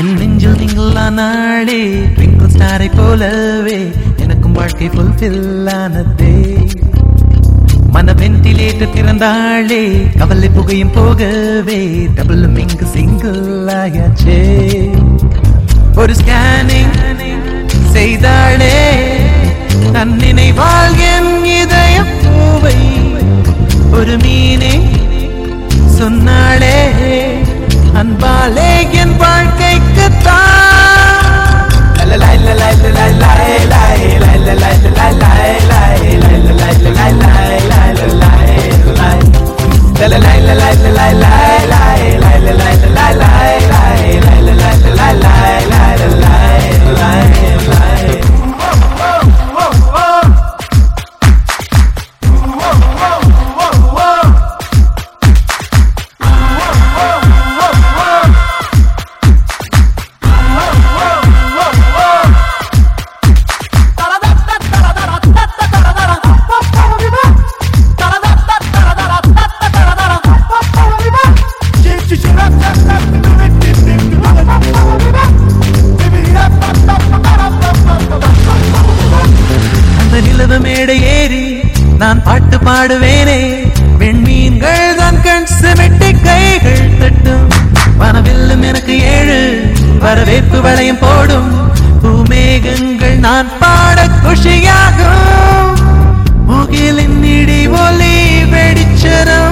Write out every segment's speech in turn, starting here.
என் நெஞ்சில் நீங்களா நாளே ட்விங்கிள் ஸ்டாரை போலவே எனக்கும் வாழ்க்கை ஃபுல்ஃபில் ஆனதே மன வென்டிலேட்டர் திறந்தாளே கவலை புகையும் போகவே டபுள் மிங்கு சிங்கிள் ஆயாச்சே ஒரு ஸ்கேனிங் செய்தாளே தன்னினை வாழ்கின் இதய பூவை ஒரு மீனே சொன்னாளே அன்பாலே என் வாழ்க்கை goodbye. La la la la la la la la la la la la la la. நிலவு மேடை ஏறி நான் பாட்டு பாடுவேனே. வெண்மீன்கள் தான் கண் சிமிட்டி கைகள் தட்டும். வனவில்லும் எனக்கு ஏழு வரவேற்பு வளையம் போடும். பூமேகங்கள் நான் பாட குஷியாகும். முகிலின் இடி ஒலி வெடிச்சரம்.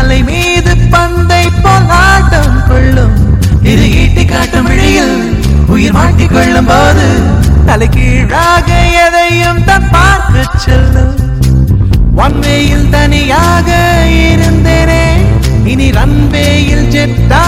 அலை மீது பந்தை போல் ஆட்டம் கொள்ளும். இது ஈட்டி காட்டும் விழியில் உயிர் மாட்டிக் கொள்ளும் போது தலைகீழாக எதையும் தான் பார்க்க செல்லும். ஒன்வேயில் தனியாக இருந்தேனே இனி ரன்வேயில் ஜெட்டா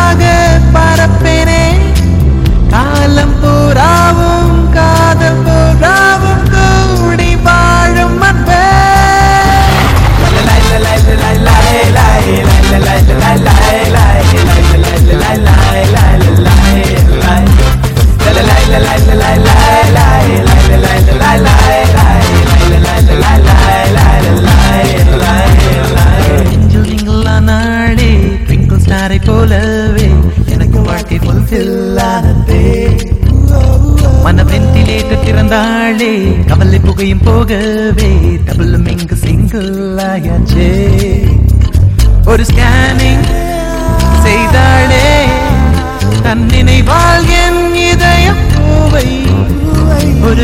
ட்விங்கிள் போலவே எனக்கு வாழ்க்கை ஃபுல்ஃபில் ஆனதே மன வென்டிலேட்டர் திறந்தாளே கவலை புகையும் போகவே டபுளும் இங்கு சிங்கிள் ஆயாச்சே. ஒரு ஸ்கேனிங்